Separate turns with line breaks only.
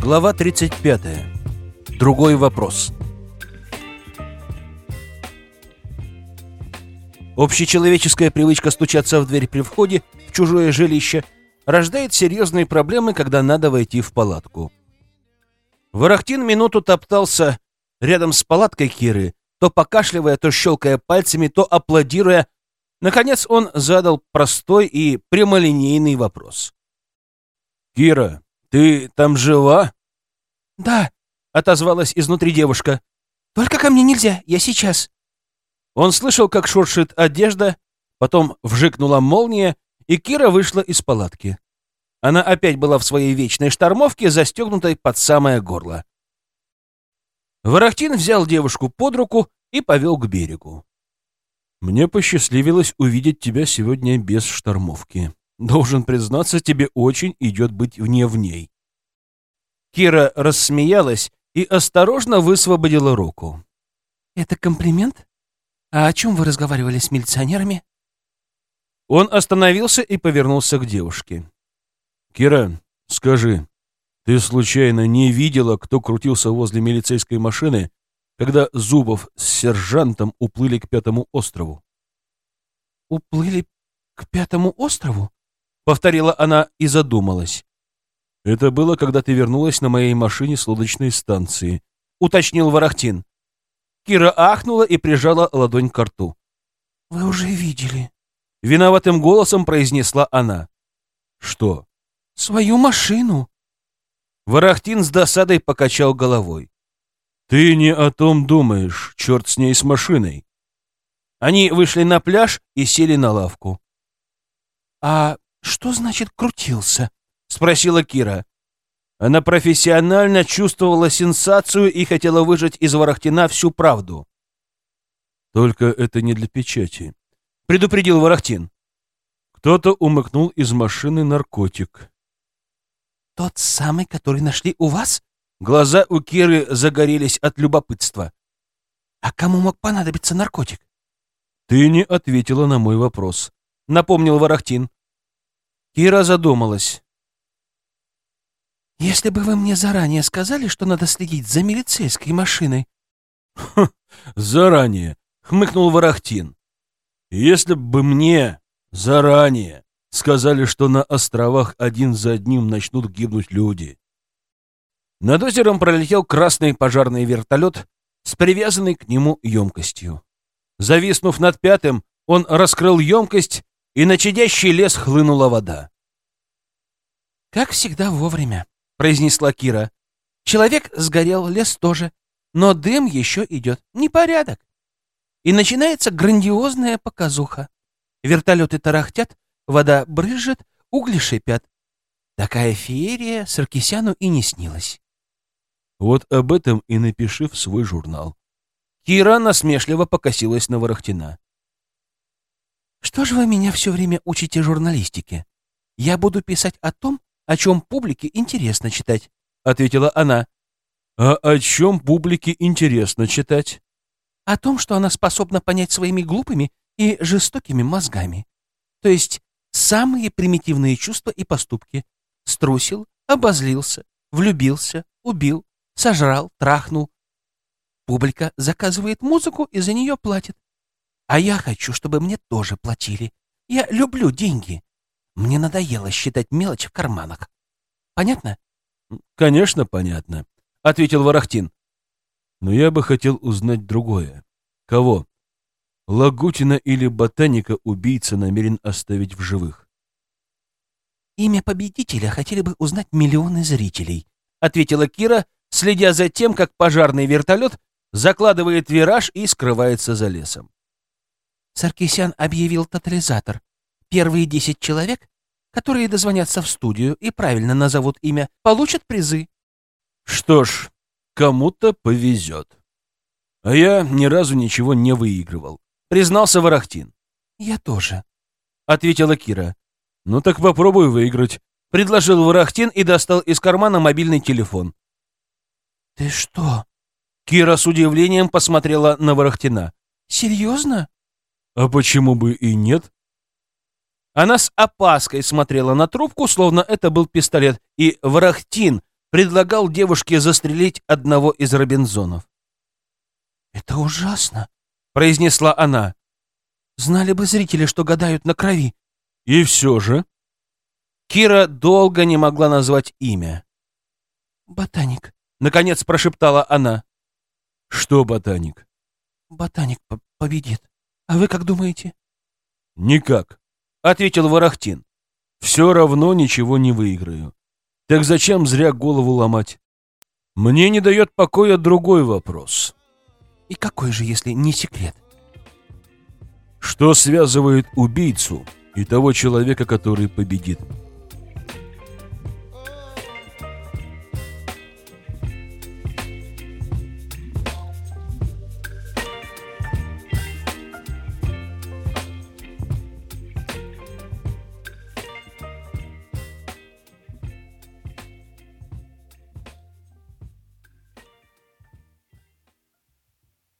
Глава 35. Другой вопрос. Общечеловеческая привычка стучаться в дверь при входе в чужое жилище рождает серьезные проблемы, когда надо войти в палатку. Ворохтин минуту топтался рядом с палаткой Киры, то покашливая, то щелкая пальцами, то аплодируя. Наконец он задал простой и прямолинейный вопрос. «Кира, ты там жива?»
«Да», — отозвалась изнутри девушка. «Только ко мне нельзя, я сейчас».
Он слышал, как шуршит одежда, потом вжикнула молния, и Кира вышла из палатки. Она опять была в своей вечной штормовке, застегнутой под самое горло. Ворохтин взял девушку под руку и повел к берегу. «Мне посчастливилось увидеть тебя сегодня без штормовки. Должен признаться, тебе очень идет быть вне в ней». Кира рассмеялась и осторожно высвободила руку.
«Это комплимент? А о чем вы разговаривали с милиционерами?»
Он остановился и повернулся к девушке. «Кира, скажи, ты случайно не видела, кто крутился возле милицейской машины, когда Зубов с сержантом уплыли к Пятому острову?»
«Уплыли к Пятому острову?»
— повторила она и задумалась. «Это было, когда ты вернулась на моей машине с лодочной станции», — уточнил Ворохтин. Кира ахнула и прижала ладонь к рту.
«Вы уже видели», —
виноватым голосом произнесла она. «Что?»
«Свою машину».
Ворохтин с досадой покачал головой. «Ты не о том думаешь, черт с ней с машиной». Они вышли на пляж и сели на лавку.
«А что значит крутился?»
— спросила Кира. Она профессионально чувствовала сенсацию и хотела выжать из Ворохтина всю правду. «Только это не для печати», — предупредил Ворохтин. Кто-то умыкнул из машины наркотик.
«Тот самый, который нашли у вас?»
Глаза у Киры загорелись от любопытства.
«А кому мог понадобиться наркотик?»
«Ты не ответила на мой вопрос», — напомнил Ворохтин. Кира задумалась.
«Если бы вы мне заранее сказали, что надо следить за милицейской машиной...»
«Хм, заранее», — хмыкнул Ворохтин. «Если бы мне заранее сказали, что на островах один за одним начнут гибнуть люди». Над озером пролетел красный пожарный вертолет с привязанной к нему емкостью. Зависнув над пятым, он раскрыл емкость, и на чадящий лес хлынула вода.
«Как всегда вовремя», — произнесла Кира. «Человек сгорел, лес тоже, но дым еще идет. Непорядок. И начинается грандиозная показуха. Вертолеты тарахтят, вода брызжет, угли шипят. Такая феерия Саркисяну и не снилась.
Вот об этом и напиши в свой журнал. Кира насмешливо покосилась на Ворохтина.
«Что же вы меня все время учите журналистике? Я буду писать о том, о чем публике интересно читать», — ответила она.
«А о чем публике интересно читать?»
«О том, что она способна понять своими глупыми и жестокими мозгами. То есть самые примитивные чувства и поступки. Струсил, обозлился, влюбился, убил, сожрал, трахнул. Публика заказывает музыку и за нее платит. А я хочу, чтобы мне тоже платили. Я люблю деньги. Мне надоело считать мелочь в карманах. Понятно?
Конечно, понятно, ответил Ворохтин. Но я бы хотел узнать другое. Кого? Лагутина или ботаника убийца намерен оставить в живых?
Имя победителя хотели бы узнать миллионы зрителей, ответила Кира, следя за тем, как пожарный вертолет закладывает вираж и скрывается за лесом. Саркисян объявил тотализатор. Первые десять человек, которые дозвонятся в студию и правильно назовут имя, получат призы.
Что ж, кому-то повезет. А я ни разу ничего не выигрывал, признался Ворохтин.
Я тоже,
ответила Кира. Ну так попробуй выиграть, предложил Ворохтин и достал из кармана мобильный телефон.
Ты что?
Кира с удивлением посмотрела на Ворохтина.
Серьезно?
А почему бы и нет? Она с опаской смотрела на трубку, словно это был пистолет, и Ворохтин
предлагал девушке застрелить одного из Робинзонов. «Это ужасно», — произнесла она. «Знали бы зрители, что гадают на крови».
«И все же...»
Кира долго не могла назвать имя. «Ботаник», — наконец прошептала она.
«Что ботаник?»
«Ботаник победит. А вы как думаете?»
«Никак», — ответил Ворохтин. «Все равно ничего не выиграю. Так зачем зря голову ломать? Мне не дает покоя другой вопрос».
«И какой же, если не секрет?»
«Что связывает убийцу и того человека, который победит?»